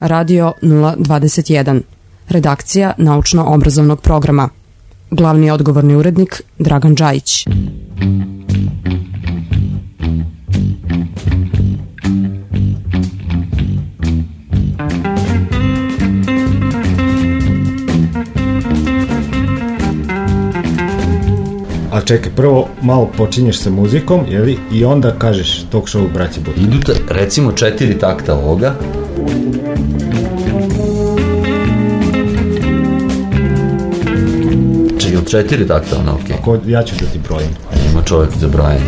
Radio 021. Redakcija naučno-obrazovnog programa. Glavni odgovorni urednik Dragan Đajić. A čekaj, prvo malo počinješ sa muzikom, jeli, i onda kažeš talk show braći Butka. Idu te, recimo četiri takta ovoga. Četiri takta ono, okej. Ko, ja ću da ti brojim. Ima čovjek za brojanje.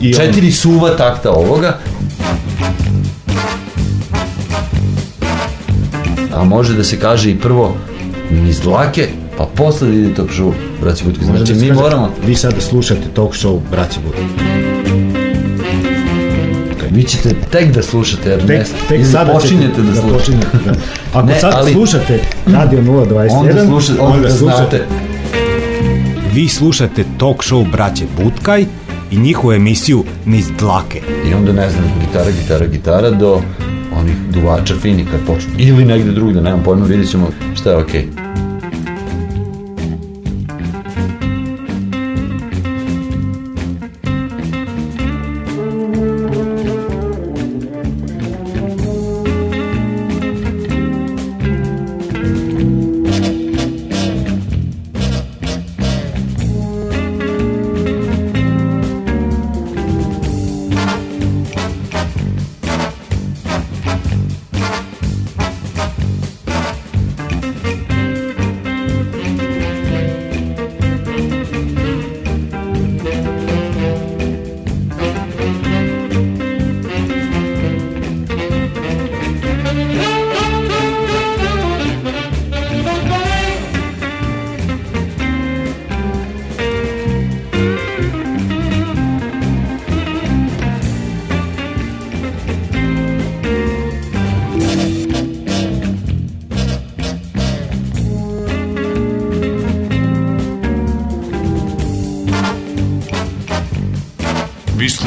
I on- Četiri suva takta ovoga. A može da se kaže i prvo niz dlake, pa posle da ide talk show braći. Može Znači da mi moramo, Vi sada slušate talk show braći Butka. Vi ćete tek da slušate, jer Tek, tek ili sada počinjete ćete da slušate. počinjete, da. Ako Ne, sad ali- slušate Radio 021, Onda slušate, onda, znate. Vi slušate talk show braće Butkaj i njihovu emisiju Niz dlake. I onda ne znam, gitara, gitara, gitara do onih duvača fini kad počnu. Ili negde drugde, nemam pojma, vidjet ćemo šta je okej. Vi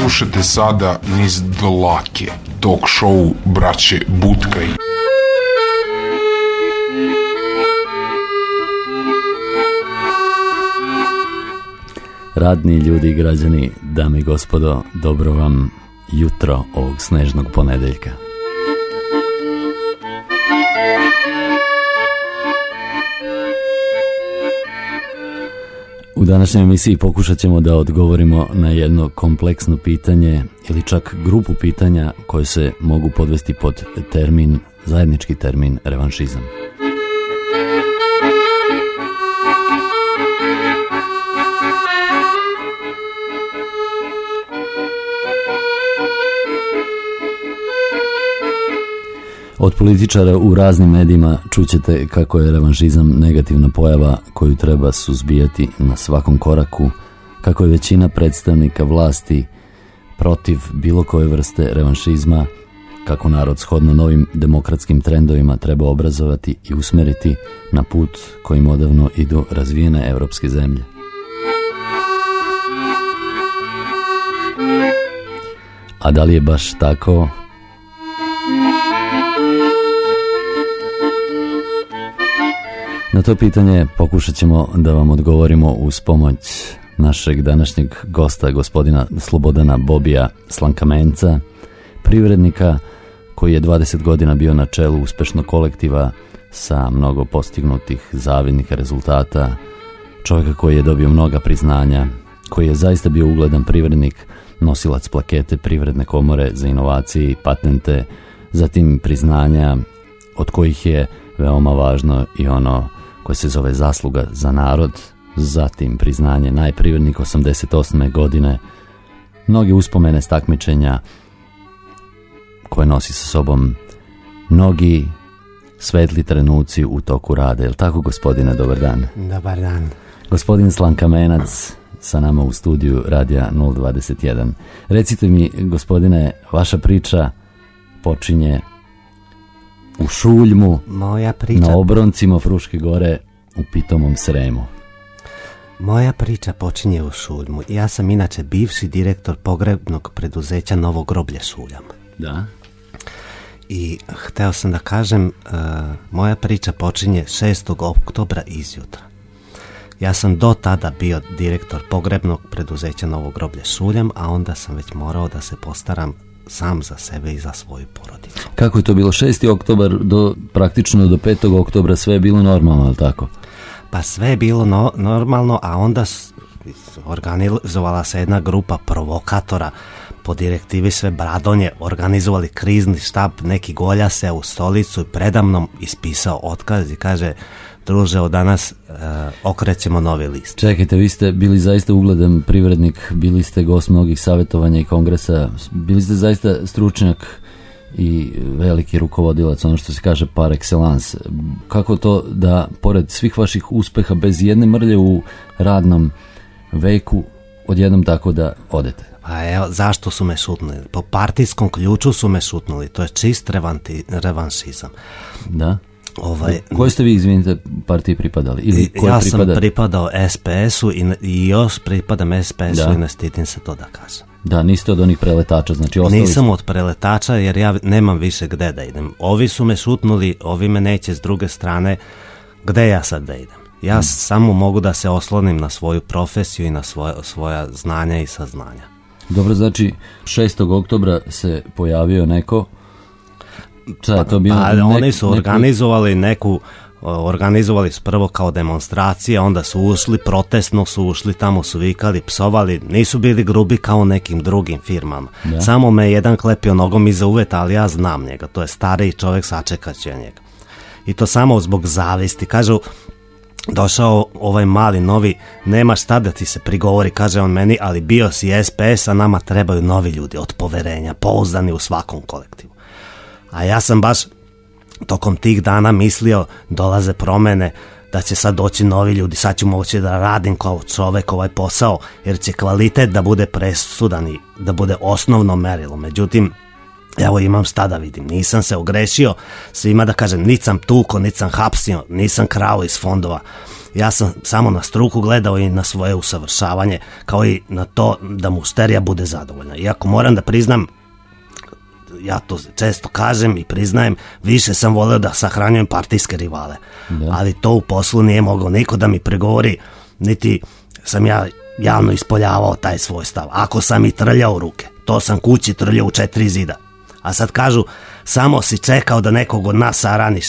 slušate sada niz dlake, talk show braće Butkaj. Radni ljudi i građani, dame i gospodo, dobro vam jutro ovog snežnog ponedeljka. U današnjoj emisiji pokušat ćemo da odgovorimo na jedno kompleksno pitanje ili čak grupu pitanja koje se mogu podvesti pod termin, zajednički termin revanšizam. Od političara u raznim medijima čućete kako je revanšizam negativna pojava koju treba suzbijati na svakom koraku, kako je većina predstavnika vlasti protiv bilo koje vrste revanšizma, kako narod shodno novim demokratskim trendovima treba obrazovati i usmeriti na put kojim odavno idu razvijene evropske zemlje. A da li je baš tako? Na to pitanje pokušat ćemo da vam odgovorimo uz pomoć našeg današnjeg gosta, gospodina Slobodana Bobija Slankamenca, privrednika koji je 20 godina bio na čelu uspešnog kolektiva sa mnogo postignutih zavidnih rezultata, čovjeka koji je dobio mnoga priznanja, koji je zaista bio ugledan privrednik, nosilac plakete privredne komore za inovacije i patente, zatim priznanja od kojih je veoma važno i ono koje se zove zasluga za narod, zatim priznanje najprivrednik 88. godine, mnoge uspomene s takmičenja koje nosi sa sobom mnogi svetli trenuci u toku rada. Jel tako gospodine, dobar dan? Dobar dan. Gospodin Slankamenac sa nama u studiju Radija 021. Recite mi, gospodine, vaša priča počinje u Šuljmu, Moja priča... na obroncima Fruške gore u pitomom Sremu. Moja priča počinje u Šuljmu. Ja sam inače bivši direktor pogrebnog preduzeća Novo groblje Šuljam. Da. I hteo sam da kažem, e, moja priča počinje 6. oktobra izjutra. Ja sam do tada bio direktor pogrebnog preduzeća Novo groblje Šuljam, a onda sam već morao da se postaram sam za sebe i za svoju porodicu. Kako je to bilo 6. oktobar do praktično do 5. oktobra sve je bilo normalno, ali tako? Pa sve je bilo no- normalno, a onda organizovala se jedna grupa provokatora po direktivi sve Bradonje, organizovali krizni štab, neki golja se u stolicu i predamnom ispisao otkaz i kaže druže, od danas e, okrećemo novi list. Čekajte, vi ste bili zaista ugledan privrednik, bili ste gost mnogih savjetovanja i kongresa, bili ste zaista stručnjak i veliki rukovodilac, ono što se kaže par excellence. Kako to da, pored svih vaših uspeha, bez jedne mrlje u radnom veku, odjednom tako da odete? Pa evo, zašto su me šutnuli? Po partijskom ključu su me šutnuli, to je čist revanti, revanšizam. Da? Ovaj, Koje ste vi, izvinite, partiji pripadali? Ili koje ja sam pripada- pripadao SPS-u i, i još pripadam SPS-u Da. i ne stidim se to da kažem. Da, niste od onih preletača, znači ostali Nisam od preletača jer ja nemam više gde da idem. Ovi su me šutnuli, ovi me neće s druge strane. Gde ja sad da idem? Ja Hmm. samo mogu da se oslonim na svoju profesiju i na svoja, svoja znanja i saznanja. Dobro, znači 6. oktobra se pojavio neko Šta je to bilo? Pa oni su organizovali neku organizovali su prvo kao demonstracije, onda su ušli, protestno su ušli, tamo su vikali, psovali, nisu bili grubi kao nekim drugim firmama. Da. Samo me je jedan klepio nogom iza uveta, ali ja znam njega, to je stariji čovjek, sačekat će njega. I to samo zbog zavisti. Kažu, došao ovaj mali novi, nema šta da ti se prigovori, kaže on meni, ali bio si SPS, a nama trebaju novi ljudi od poverenja, pouzdani u svakom kolektivu. A ja sam baš tokom tih dana mislio dolaze promene, da će sad doći novi ljudi, sad ću moći da radim kao čovek ovaj posao, jer će kvalitet da bude presudan i da bude osnovno merilo. Međutim, evo imam šta da vidim, nisam se ogrešio, svima da kažem, nit sam tuko, nit sam hapsio, nisam krao iz fondova. Ja sam samo na struku gledao i na svoje usavršavanje, kao i na to da mušterija bude zadovoljna. Iako moram da priznam, ja to često kažem i priznajem, više sam voleo da sahranjujem partijske rivale. Ali to u poslu nije mogao niko da mi pregovori, niti sam ja javno ispoljavao taj svoj stav. Ako sam i trljao ruke, to sam kući trljao u četiri zida. A sad kažu, samo si čekao da nekog od nas saraniš.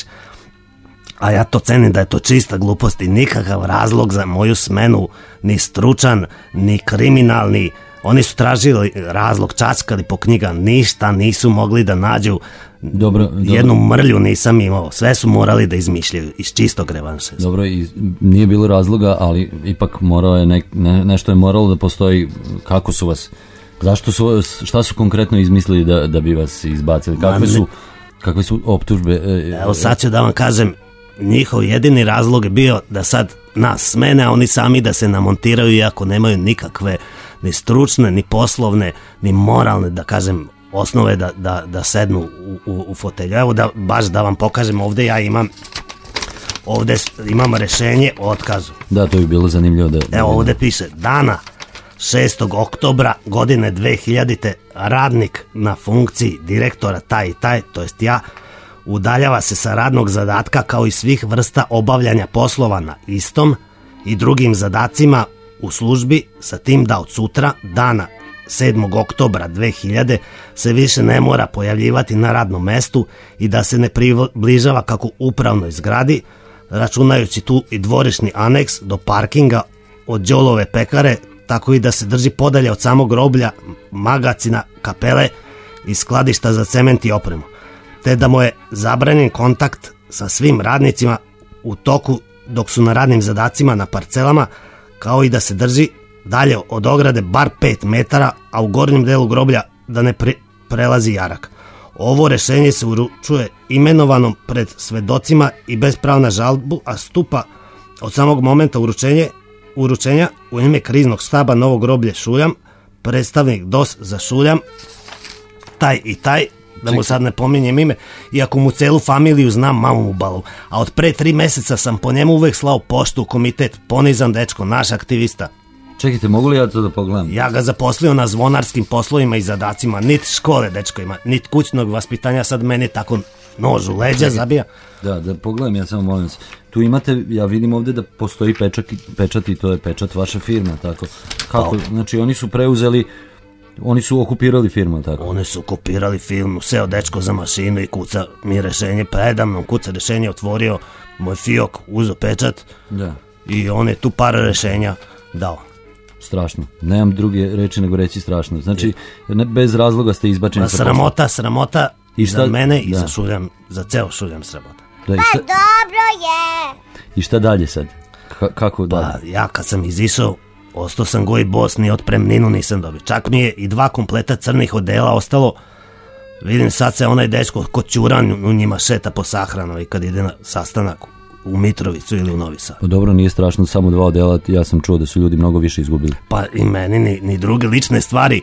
A ja to cenim da je to čista glupost i nikakav razlog za moju smenu, ni stručan, ni kriminalni. Oni su tražili razlog, čackali po knjiga, ništa nisu mogli da nađu. Dobro, dobro. Jednu mrlju nisam imao, sve su morali da izmišljaju iz čistog revanše. Dobro, i nije bilo razloga, ali ipak morao je nek, ne, nešto je moralo da postoji. Kako su vas, zašto su šta su konkretno izmislili da, da bi vas izbacili? Kakve su, kakve su optužbe? e, Evo sad ću da vam kažem, njihov jedini razlog je bio da sad nas smene, a oni sami da se namontiraju iako nemaju nikakve ni stručne, ni poslovne, ni moralne, da kažem, osnove da, da, da sednu u, u, u fotelju. Evo da baš da vam pokažem ovde ja imam ovde imam rešenje o otkazu. Da, to bi bilo zanimljivo da... Evo ovde piše dana 6. oktobra godine 2000. radnik na funkciji direktora taj i taj, to jest ja, udaljava se sa radnog zadatka kao i svih vrsta obavljanja poslova na istom i drugim zadacima u službi sa tim da od sutra, dana 7. oktobra 2000 se više ne mora pojavljivati na radnom mestu i da se ne približava kako upravnoj zgradi, računajući tu i dvorišni aneks do parkinga od Đolove pekare, tako i da se drži podalje od samog groblja, magacina, kapele i skladišta za cement i opremu, te da mu je zabranjen kontakt sa svim radnicima u toku dok su na radnim zadacima na parcelama, kao i da se drži dalje od ograde bar 5 metara, a u gornjem delu groblja da ne pre- prelazi jarak. Ovo rešenje se uručuje imenovanom pred svedocima i bez prava na žalbu, a stupa od samog momenta uručenje, uručenja u ime kriznog staba Novog groblje Šuljam, predstavnik DOS za Šuljam, taj i taj da mu sad ne pominjem ime, iako mu celu familiju znam, mamu mu balu. A od pre tri meseca sam po njemu uvek slao poštu u komitet, ponizan dečko, naš aktivista. Čekajte, mogu li ja to da pogledam? Ja ga zaposlio na zvonarskim poslovima i zadacima, nit škole dečko ima, nit kućnog vaspitanja, sad meni tako nož u leđa zabija. Da, da pogledam, ja samo molim se. Tu imate, ja vidim ovde da postoji pečat, pečat i to je pečat vaše firme, tako. Kako? Znači oni su preuzeli, oni su okupirali firmu, tako. Oni su kopirali film, seo dečko za mašinu i kuca mi rešenje, predamnom kuca rešenje, otvorio moj fiok, uzo pečat Da. i on je tu par rešenja dao. Strašno. Nemam druge reči nego reći strašno. Znači, ne, bez razloga ste izbačeni Pa posla. sramota, sramota I šta- za mene i da. za šuljam, za ceo šuljam sramota. Da, i, šta, I šta dalje sad? Ka, kako dalje? Pa ja kad sam izišao, ostao sam goji bos, ni otpremninu nisam dobio. Čak mi je i dva kompleta crnih odela ostalo. Vidim sad se onaj dečko ko ćuran u njima šeta po sahranu i kad ide na sastanak u Mitrovicu ili u Novi Sad. Pa dobro, nije strašno, samo dva odela, ja sam čuo da su ljudi mnogo više izgubili. Pa i meni ni, ni druge lične stvari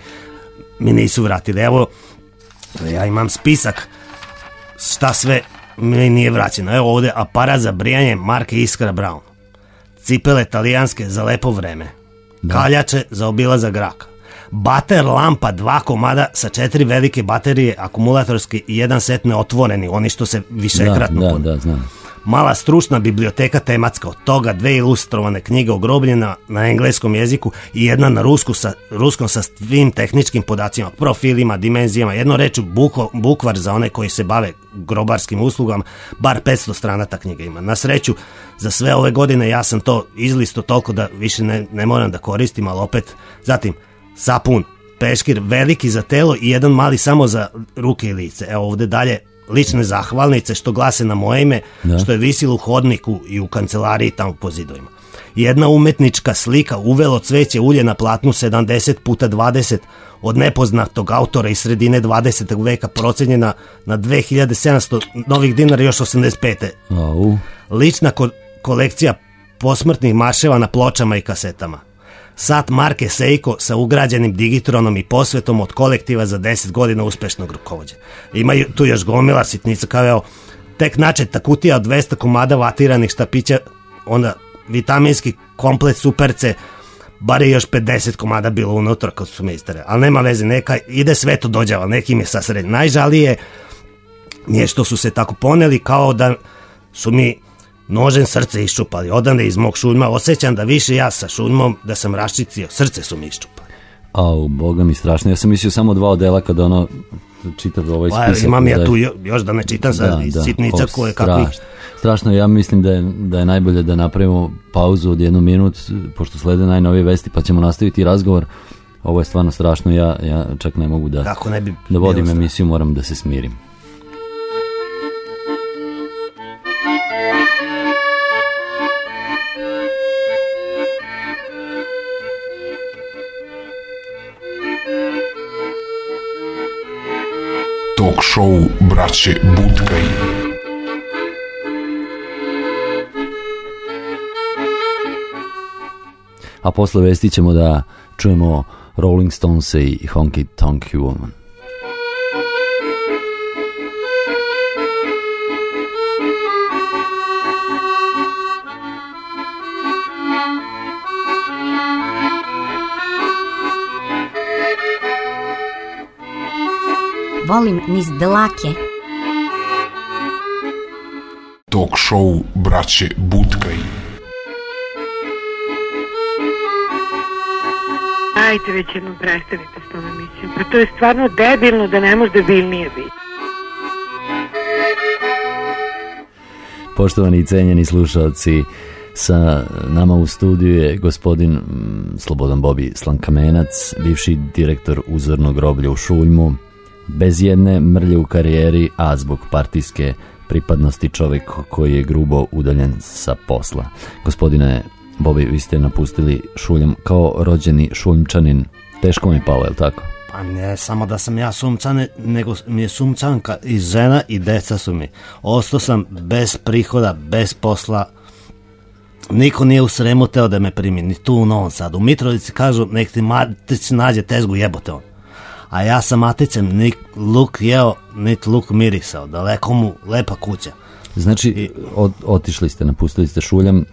mi nisu vratili. Evo, ja imam spisak šta sve mi nije vraćeno. Evo ovde aparat za brijanje marke Iskra Brown. Cipele talijanske za lepo vreme. Kaljače za obilazak graka. Bater lampa dva komada sa četiri velike baterije akumulatorske i jedan set neotvoreni, oni što se Da, višekratno da, pune. da, znam. Mala stručna biblioteka tematska, od toga dve ilustrovane knjige ogrobljena na engleskom jeziku i jedna na rusku sa, ruskom sa svim tehničkim podacima, profilima, dimenzijama, jedno reću buko, bukvar za one koji se bave grobarskim uslugama, bar 500 strana ta knjiga ima. Na sreću, za sve ove godine ja sam to izlisto toliko da više ne, ne moram da koristim, ali opet, zatim, sapun, peškir, veliki za telo i jedan mali samo za ruke i lice. Evo ovde dalje lične zahvalnice što glase na moje ime, Da. što je visilo u hodniku i u kancelariji tamo po zidovima. Jedna umetnička slika uvelo cveće ulje na platnu 70 puta 20 od nepoznatog autora iz sredine 20. veka procenjena na 2700 novih dinara još 85. Au, Lična ko- kolekcija posmrtnih marševa na pločama i kasetama. Sat marke Seiko sa ugrađenim digitronom i posvetom od kolektiva za 10 godina uspešnog rukovođa. Ima tu još gomila sitnica kao evo, tek načeta kutija od 200 komada vatiranih štapića, onda vitaminski komplet superce, bar je još 50 komada bilo unutra kad su me istare. Ali nema veze, neka ide sve to dođava, nekim je sasred. Najžalije mi je što su se tako poneli kao da su mi nožem srce iščupali. Odande iz mog šuljma osjećam da više ja sa šuljmom da sam raščicio. Srce su mi iščupali. au, boga mi strašno. Ja sam mislio samo dva odela kada ono čitav ovaj Pa, spisak. imam ja da- tu jo- još da ne čitam sad da, sitnica o, koje kakvih. strašno. Strašno, ja mislim da je, da je najbolje da napravimo pauzu od jednu minut, pošto slede najnovije vesti, pa ćemo nastaviti razgovor. Ovo je stvarno strašno, ja, ja čak ne mogu da, Kako ne bi da vodim emisiju, moram da se smirim. Talk show braće Budkaj. A posle vesti ćemo da čujemo Rolling Stones i Honky Tonk Woman. Volim niz dlake. Talk show braće Budkaj. Ajde već jednom prestanite s tom emisijom. Pa to je stvarno debilno da ne može debilnije biti. Poštovani i cenjeni slušalci, sa nama u studiju je gospodin mm, Slobodan Bobi Slankamenac, bivši direktor uzornog groblja u Šuljmu, bez jedne mrlje u karijeri, a zbog partijske pripadnosti čovjek koji je grubo udaljen sa posla. Gospodine Bobi, vi ste napustili Šuljem kao rođeni šuljmčanin. Teško mi je palo, je li tako? Pa ne samo da sam ja sumčan, nego mi je sumčanka i žena i deca su mi. Ostao sam bez prihoda, bez posla. Niko nije u Sremu teo da me primi, ni tu u Novom Sadu. U Mitrovici kažu, nek ti Matić nađe tezgu jebote on. A ja sam maticem nik luk jeo, nit luk mirisao, daleko mu lepa kuća. Znači, od, otišli ste, napustili ste šuljam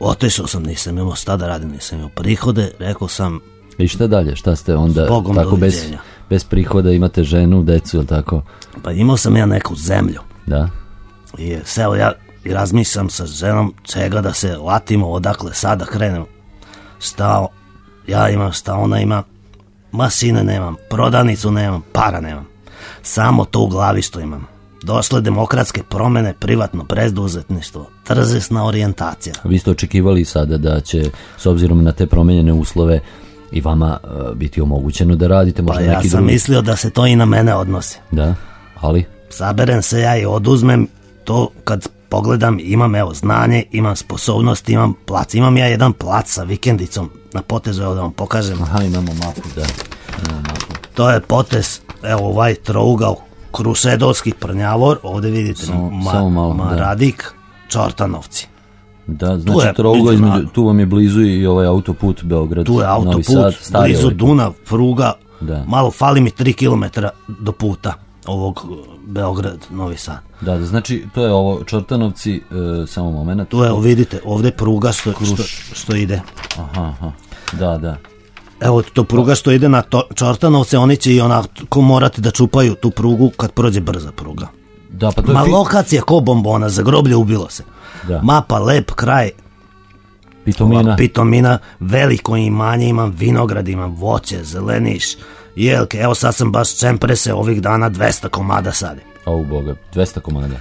Otišao sam, nisam imao šta da radim, nisam imao prihode, rekao sam, i šta dalje? Šta ste onda tako bez, doviđenja. bez prihoda imate ženu, decu, ili tako? pa imao sam ja neku zemlju. Da. I seo ja i razmišljam sa ženom čega da se latimo, odakle sada krenemo. Šta ja imam, šta ona ima, masine nemam, prodavnicu nemam, para nemam. Samo to u glavi što imam. Došle demokratske promene, privatno preduzetništvo, tržišna orijentacija. Vi ste očekivali sada da će, s obzirom na te promenjene uslove, i vama e, biti omogućeno da radite Pa možda ja neki sam drugi... mislio da se to i na mene odnosi. Da, ali Saberem se ja i oduzmem to kad pogledam, imam evo znanje, imam sposobnost, imam plac. Imam ja jedan plac sa vikendicom na potezu, evo da vam pokažem. aha, imamo mapu, da. Imamo mapu. To je potez, evo ovaj trougao Krušedolski prnjavor, ovdje vidite Samo- samo malo, da. Maradik, Čortanovci. Da, znači je trouga blizu između, tu vam je blizu i ovaj autoput Beograd, Tu je Novi autoput, Sad, blizu ovaj. Dunav, pruga, Da. malo fali mi 3 km do puta ovog uh, Beograd, Novi Sad. Da, da, znači to je ovo Čortanovci, e, samo moment. Tu evo vidite, ovdje pruga što, što, što ide. Aha, aha. Da, da. Evo to pruga što ide na to, Čortanovce, oni će i onako morati da čupaju tu prugu kad prođe brza pruga. Da, pa to je Ma lokacija ko bombona, za groblje ubilo se. Da. Mapa, lep kraj, pitomina. pitomina, veliko imanje, imam vinograd, imam voće, zeleniš, jelke. Evo sad sam baš čemprese ovih dana 200 komada sade. Au boga, 200 komada.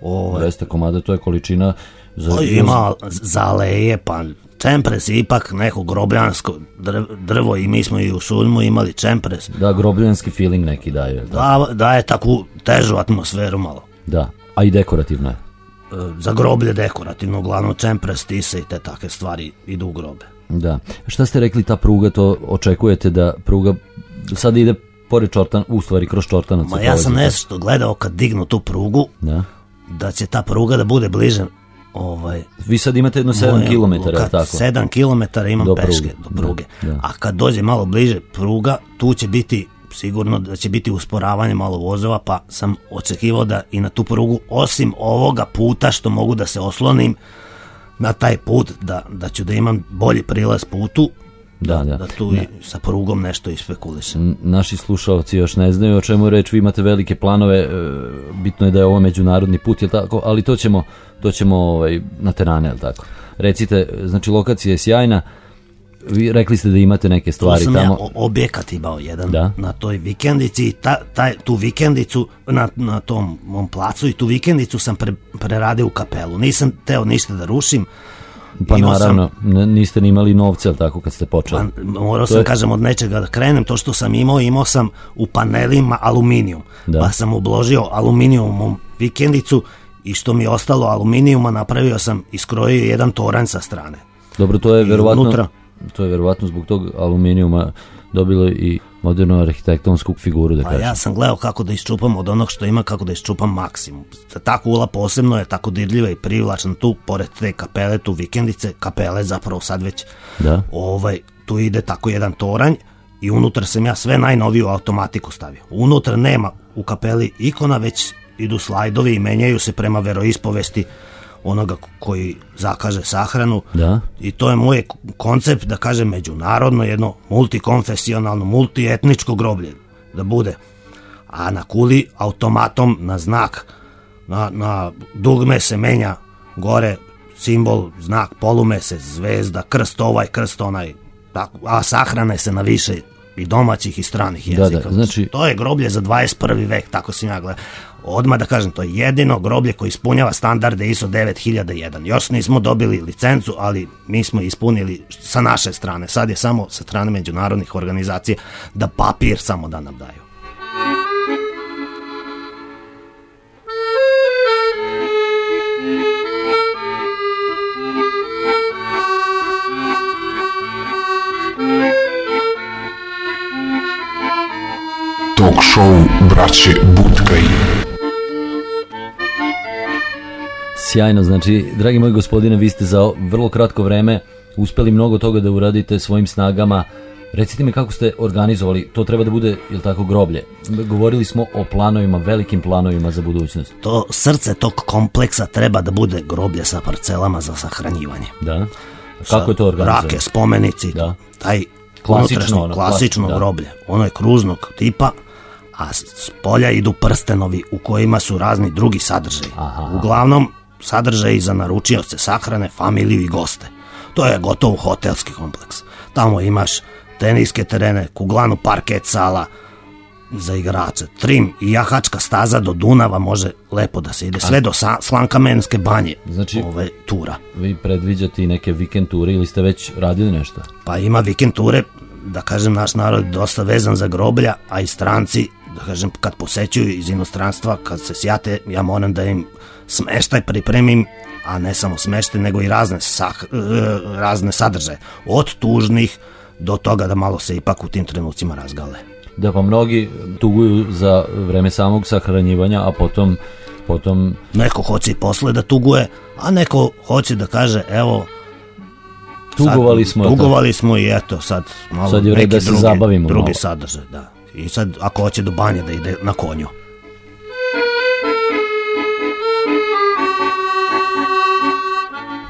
Ovo, 200 komada, to je količina za... O, ima zaleje, pa čempres je ipak neko grobljansko drv- drvo i mi smo i u šuljmu imali čempres. Da, grobljanski feeling neki daje. Da. Da, daje takvu težu atmosferu malo. da. A i dekorativno je. E, Za groblje dekorativno, uglavnom čempres, tise i te takve stvari idu u grobe. Da. Šta ste rekli, ta pruga, to očekujete da pruga sada ide pored Čortan, u stvari kroz Čortanac. Ma ja sam nešto gledao kad dignu tu prugu, Da. da će ta pruga da bude bliže ovaj, Vi sad imate jedno 7 moje km, tako? Sedam kilometara imam Do peške pruge, do pruge. da, da. A kad dođe malo bliže pruga, tu će biti sigurno da će biti usporavanje malo vozova, pa sam očekivao da i na tu prugu, osim ovoga puta što mogu da se oslonim na taj put, da, da ću da imam bolji prilaz putu, Da, da. da tu i sa prugom nešto ispekulišem. N- Naši slušalci još ne znaju o čemu je reč, vi imate velike planove, e, bitno je da je ovo međunarodni put, je tako, ali to ćemo, to ćemo ovaj, na terane, je tako? Recite, znači lokacija je sjajna, vi rekli ste da imate neke Tu stvari sam tamo. ja objekat imao jedan Da. na toj vikendici i ta, taj, tu vikendicu na, na tom mom placu i tu vikendicu sam pre, preradio u kapelu. Nisam teo ništa da rušim. Pa Imao sam- naravno, n- niste ni imali novca, tako, kad ste počeli? Pa, morao To sam, je- kažem, od nečega da krenem. To što sam imao, imao sam u panelima aluminijum. Da. Pa sam obložio aluminijumom vikendicu i što mi je ostalo aluminijuma, napravio sam, iskrojio jedan toranj sa strane. Dobro, to je I verovatno, to je verovatno zbog tog aluminijuma dobilo i modernu arhitektonsku figuru, da Pa kažem. ja sam gledao kako da iščupam od onog što ima, kako da iščupam maksimum. Ta kula posebno je tako dirljiva i privlačna tu, pored te kapele, tu vikendice, kapele zapravo sad već, Da. ovaj, tu ide tako jedan toranj i unutra sam ja sve najnoviju automatiku stavio. Unutra nema u kapeli ikona, već idu slajdovi i menjaju se prema veroispovesti onoga koji zakaže sahranu. Da. I to je moj koncept, da kažem, međunarodno, jedno multikonfesionalno, multietničko groblje da bude. A na kuli automatom na znak, na, na dugme se menja gore simbol, znak polumesec, zvezda, krst ovaj, krst onaj, tako, a sahrane se na više i domaćih i stranih Da, jezika. da, znači- To je groblje za 21. vek, tako sam ja gledao. Odmah da kažem, to je jedino groblje koje ispunjava standarde ISO 9001. Još nismo dobili licencu, ali mi smo ispunili sa naše strane. Sad je samo sa strane međunarodnih organizacija da papir samo da nam daju. Talk show braće Butkaj. Sjajno, znači, dragi moji gospodine, vi ste za vrlo kratko vreme uspeli mnogo toga da uradite svojim snagama Recite mi kako ste organizovali, to treba da bude, jel tako, groblje. Govorili smo o planovima, velikim planovima za budućnost. To srce tog kompleksa treba da bude groblje sa parcelama za sahranjivanje. Da. Kako je to organizovano? Rake, spomenici, Da. taj Klasično, ono, klasično klasi- da. groblje. Ono je kruznog tipa, a s s polja idu prstenovi u kojima su razni drugi sadržaji. Aha. Uglavnom, sadržaji za naručioce sahrane, familiju i goste. To je gotovo hotelski kompleks. Tamo imaš teniske terene, kuglanu parket sala za igrače, trim i jahačka staza do Dunava može lepo da se ide, sve do sa, Slankamenske banje Znači- ove tura. Vi predviđate i neke vikend ture ili ste već radili nešto? Pa ima vikend ture, da kažem, naš narod je dosta vezan za groblja, a i stranci, da kažem, kad posećuju iz inostranstva, kad se sjate, ja moram da im smeštaj pripremim, a ne samo smeštaj, nego i razne, sah, e, razne sadržaje. Od tužnih do toga da malo se ipak u tim trenucima razgale. Da, pa mnogi tuguju za vreme samog sahranjivanja, a potom, potom Neko hoće i posle da tuguje, a neko hoće da kaže, evo, tugovali sad, smo. Tugovali smo i eto, sad malo Sad je neki da se drugi, zabavimo drugi malo. sadržaj, da. I sad, ako hoće do banje da ide na konju.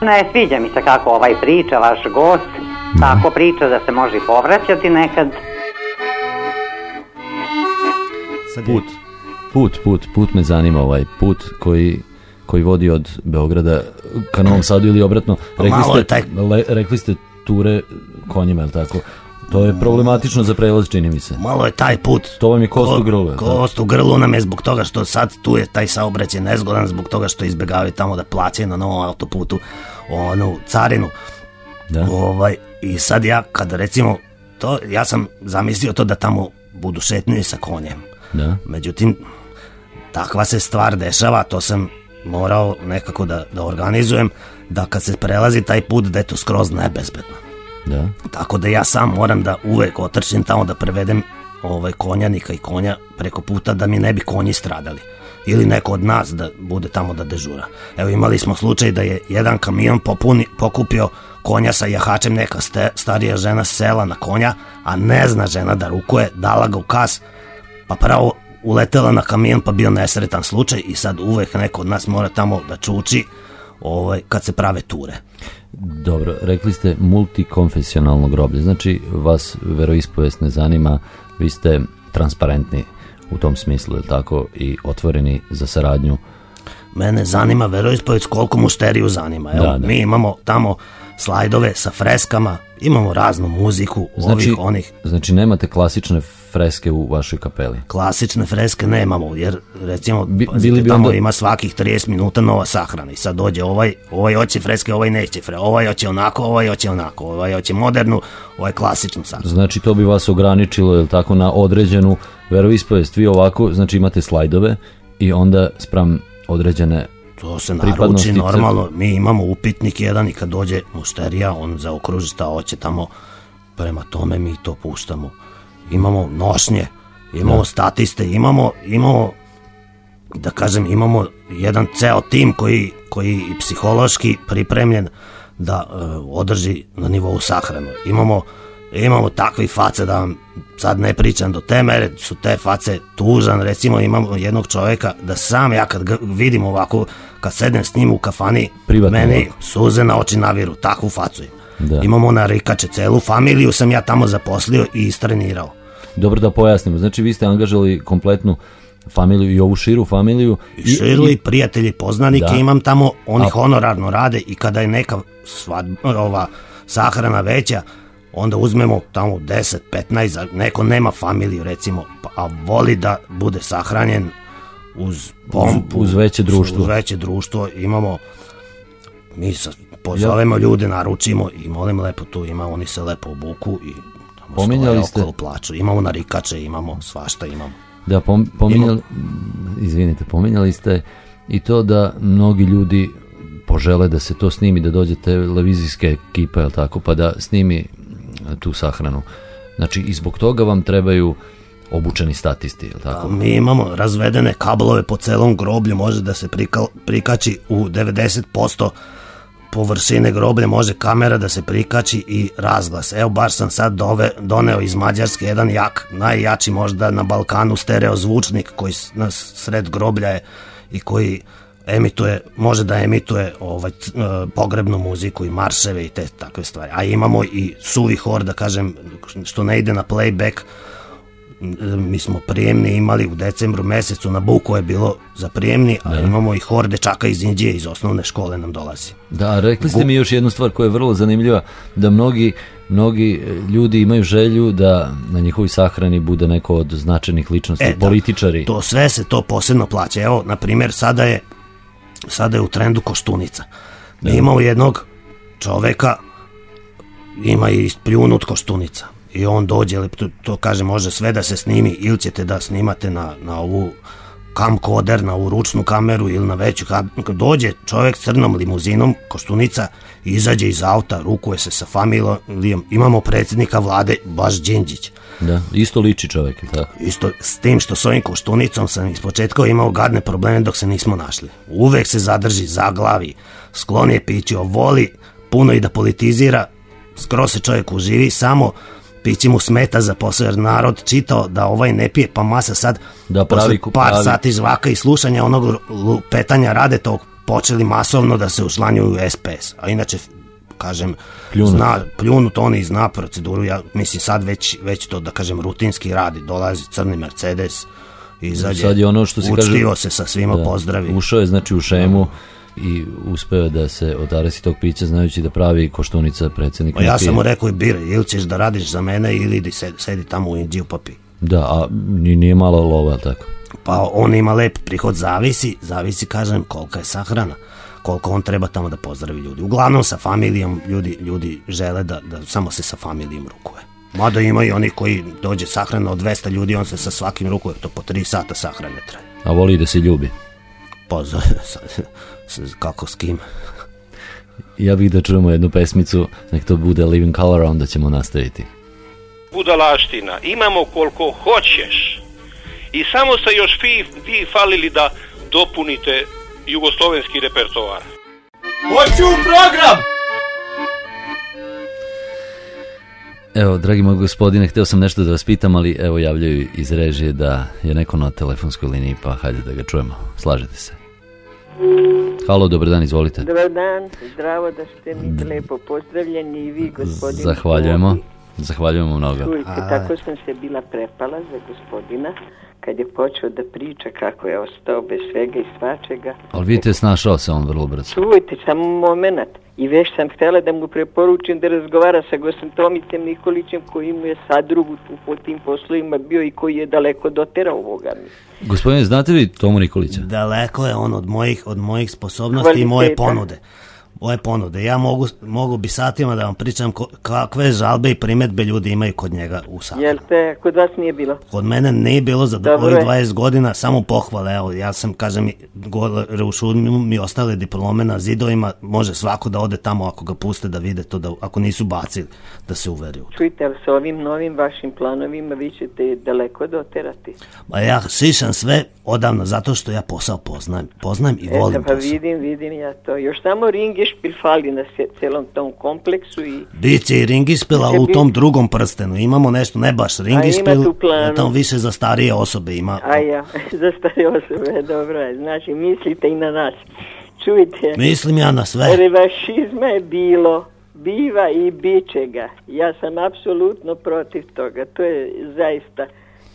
Ne sviđa mi se kako ovaj priča, vaš gost. Tako priča da se može i povraćati nekad. Sad je- Put, put, put, put me zanima ovaj put koji koji vodi od Beograda ka Novom Sadu ili obratno. Pa Rekli ste, taj- le, rekli ste ture konjima, je li tako? To je problematično za prelaz, čini mi se. Malo je taj put. To vam je kost u grlu? Kost u grlu nam je zbog toga što sad tu je taj saobraćaj nezgodan, zbog toga što izbjegavaju tamo da plaćaju na novom autoputu onu carinu. Da. Ovaj, I sad ja, kada recimo, to, ja sam zamislio to da tamo budu šetnje sa konjem. Da. Međutim, takva se stvar dešava, to sam morao nekako da, da organizujem, da kad se prelazi taj put da je to skroz nebezbedno. Da. Tako da ja sam moram da uvek otrčim tamo da prevedem ovaj konjanika i konja preko puta da mi ne bi konji stradali. Ili neko od nas da bude tamo da dežura. Evo imali smo slučaj da je jedan kamion popuni, pokupio konja sa jahačem, neka ste, starija žena sela na konja, a ne zna žena da rukuje, dala ga u kas, pa pravo uletela na kamion pa bio nesretan slučaj i sad uvek neko od nas mora tamo da čuči ovaj, kad se prave ture. Dobro, rekli ste multikonfesionalno groblje, znači vas veroispovest ne zanima, vi ste transparentni u tom smislu, je tako, i otvoreni za saradnju. Mene zanima veroispoveć koliko mušteriju zanima. Evo, Da, da. mi imamo tamo slajdove sa freskama, imamo raznu muziku, Znači, ovih, onih znači nemate klasične freske u vašoj kapeli. klasične freske nemamo, jer recimo Bi- pazite, bili bi tamo onda- ima svakih 30 minuta nova sahrana i sad dođe ovaj, ovaj hoće freske, ovaj neće fre, ovaj hoće onako, ovaj hoće onako, ovaj hoće modernu, ovaj klasičnu sahranu. Znači to bi vas ograničilo, je tako, na određenu veroispovest. Vi ovako, znači imate slajdove i onda spram određene To se naruči normalno, mi imamo upitnik jedan i kad dođe mušterija, on zaokruži šta hoće tamo, prema tome mi to puštamo. Imamo nošnje, imamo statiste, imamo, imamo da kažem, imamo jedan ceo tim koji, koji i psihološki pripremljen da e, održi na nivou sahranu. Imamo, imamo takvi face da vam sad ne pričam do teme, jer su te face tužan, recimo imamo jednog čoveka da sam ja kad vidim ovako, kad sedem s njim u kafani, Privatno meni ovako. suze na oči naviru, takvu facu ima. Da. Imamo na rikače, celu familiju sam ja tamo zaposlio i istrenirao. Dobro da pojasnimo, znači vi ste angažali kompletnu familiju i ovu širu familiju. I širli, prijatelji, poznanike Da. imam tamo, oni A- honorarno rade i kada je neka svadba, ova sahrana veća, onda uzmemo tamo 10, 15, a neko nema familiju recimo, pa- a voli da bude sahranjen uz pompu, uz veće društvo. Uz veće društvo imamo, mi sa, pozovemo ljude, naručimo i molim lepo tu ima, oni se lepo obuku i tamo Pominjali stoje ste- okolo plaču. Imamo narikače, imamo svašta, imamo. Da, pom, pominjali, izvinite, pominjali ste i to da mnogi ljudi požele da se to snimi, da dođe televizijska ekipa, jel tako, pa da snimi tu sahranu. Znači, i zbog toga vam trebaju obučeni statisti, jel tako? Mi imamo razvedene kablove po celom groblju, može da se prika, prikači u 90% površine groblja može kamera da se prikači i razglas. Evo baš sam sad dove, doneo iz Mađarske jedan jak, najjači možda na Balkanu stereo zvučnik koji s- na sred groblja je i koji emituje, može da emituje ovaj, e, pogrebnu muziku i marševe i te takve stvari. A imamo i suvi hor, da kažem, što ne ide na playback, mi smo prijemni imali u decembru mesecu na Buku je bilo za prijemni, a imamo i hor dečaka iz Indije iz osnovne škole nam dolazi. Da, rekli ste mi još jednu stvar koja je vrlo zanimljiva, da mnogi, mnogi e, ljudi imaju želju da na njihovoj sahrani bude neko od značajnih ličnosti, E, da. političari. To sve se to posebno plaća. Evo, na primjer, sada je sada je u trendu Koštunica. Mi imamo jednog čoveka ima i pljunut Koštunica. I on dođe, to, to kaže, može sve da se snimi, ili ćete da snimate na, na ovu camcorder, na ovu ručnu kameru ili na veću kam- dođe čovjek s crnom limuzinom, Koštunica, izađe iz auta, rukuje se sa familijom, imamo predsjednika vlade, baš Đinđić. Da, isto liči čovjek, li tako? Isto s tim što s ovim koštunicom sam iz početka imao gadne probleme dok se nismo našli. Uvek se zadrži, zaglavi, sklon je pići, voli puno i da politizira, skoro se čovjek uživi, samo pići mu smeta za posao, jer narod čitao da ovaj ne pije, pa masa sad Da pravi par pravi. sati žvaka i slušanja onog petanja rade tog počeli masovno da se učlanjuju u SPS. A inače, kažem, Pljunut. zna, pljunut on i zna proceduru, ja mislim sad već, već to da kažem rutinski radi, dolazi crni Mercedes, izađe, Sad je ono što se kaže... učtio se sa svima Da, pozdravi. Ušao je znači u šemu i uspeo da se odaresi tog pića znajući da pravi koštunica predsjednika. Ma ja sam mu rekao i bire, ili ćeš da radiš za mene ili idi sedi, sedi tamo u Indiju pa pi. Da, a ni- nije malo lova, tako? Pa on ima lep prihod, zavisi, zavisi kažem kolika je sahrana, koliko on treba tamo da pozdravi ljudi. Uglavnom sa familijom ljudi, ljudi žele da, da samo se sa familijom rukuje. Mada ima i oni koji dođe sahrana od 200 ljudi, on se sa svakim rukuje, to po 3 sata sahrane traje. A voli da se ljubi. Pa za, sa, s- kako s kim? Ja bih da čujemo jednu pesmicu, nek to bude Living Color, onda ćemo nastaviti. budalaština. Imamo koliko hoćeš. I samo ste još vi, vi falili da dopunite jugoslovenski repertoar. Hoću u program! Evo, dragi moj gospodine, hteo sam nešto da vas pitam, ali evo javljaju iz režije da je neko na telefonskoj liniji, pa hajde da ga čujemo. Slažete se? Halo, dobar dan, izvolite. Dobar dan, zdravo da ste mi lepo pozdravljeni i vi gospodine. Zahvaljujemo. Bobi. Zahvaljujemo mnogo. Čujte, tako sam se bila prepala za gospodina kad je počeo da priča kako je ostao bez svega i svačega. Ali vidite, snašao se on vrlo brzo. Čujte, samo moment. I već sam htjela da mu preporučim da razgovara sa gostom Tomicem Nikolićem koji mu je sadrugu tu po tim poslovima bio i koji je daleko doterao mi. Gospodine, znate vi Tomu Nikolića? Daleko je on od mojih, od mojih sposobnosti i moje Kvaliteta. ponude. Moje ponude. Ja mogu, mogu bi satima da vam pričam ko- kakve žalbe i primetbe ljudi imaju kod njega u saboru. Jel te, kod vas nije bilo? Kod mene nije bilo za Dobro ovih je. 20 godina samo pohvale. Evo, ja sam, kažem, gore u šudnju mi ostale diplome na zidovima. Može svako da ode tamo ako ga puste da vide to, da, ako nisu bacili, da se uveri u to. Čujte, ali sa ovim novim vašim planovima vi ćete daleko doterati. Ma ja šišam sve odavno zato što ja posao poznajem. Poznajem i volim Eto, pa posao. vidim, vidim ja to. Još samo ringišpil fali na celom tom kompleksu i Biće i ringišpil, ali u Biće tom drugom prstenu. Imamo nešto, ne baš ringišpil, tamo više za starije osobe ima. a ja, za stare osobe, dobro je. Znači, mislite i na nas. Čujte, Mislim ja na sve. revašizma je bilo, biva i bit će ga. Ja sam apsolutno protiv toga. To je zaista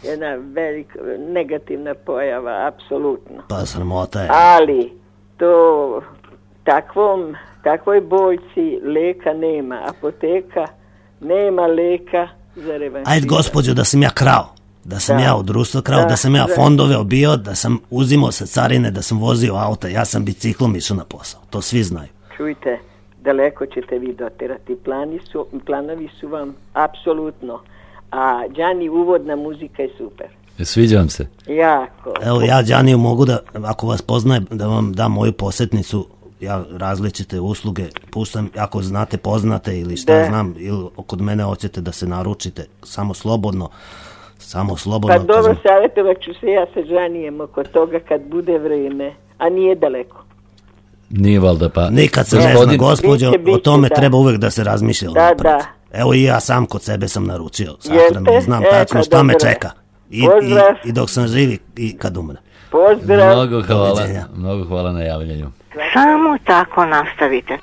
jedna velika negativna pojava, apsolutno. Pa sramota je. Ali to takvom, takvoj boljci leka nema, apoteka nema leka za revanšizam. Ajde gospođo da sam ja krao. Da sam Da. ja u društvo krao, da, Da, sam ja da. fondove obio, da sam uzimao sa carine, da sam vozio auta, ja sam biciklom išao na posao. To svi znaju. Čujte, daleko ćete vi doterati. Plani su, planovi su vam apsolutno. A Đani, uvodna muzika je super. Sviđa vam se? Jako. Evo ja Đaniju mogu da, ako vas poznajem, da vam dam moju posetnicu, ja različite usluge puštam, ako znate, poznate ili šta Da. znam, ili kod mene hoćete da se naručite, samo slobodno, samo slobodno. Pa dobro, kažem. savjetovat ću se ja sa Đanijem oko toga kad bude vreme. A nije daleko. Nije valjda pa... Nikad se ne zna, Gospodin- gospođo, Biće, o biće, tome da. treba uvek da se razmišlja Da, unapred. da. Evo i ja sam kod sebe sam naručio sahranu, znam E, tačno pa šta me dobro. čeka. I, i. I dok sam živi i kad umre. Pozdrav. Mnogo hvala, Doviđenja. mnogo hvala na javljanju. Samo tako nastavite.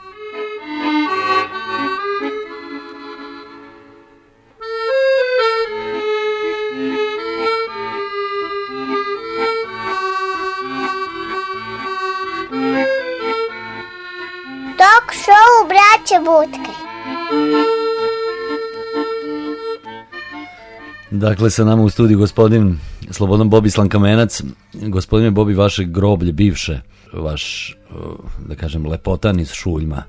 Tok show braće Butke. Dakle, sa nama u studiju gospodin Slobodan Bobislan Kamenac. Gospodine Bobi, vaše groblje bivše, vaš, uh, da kažem, lepotan iz Šuljma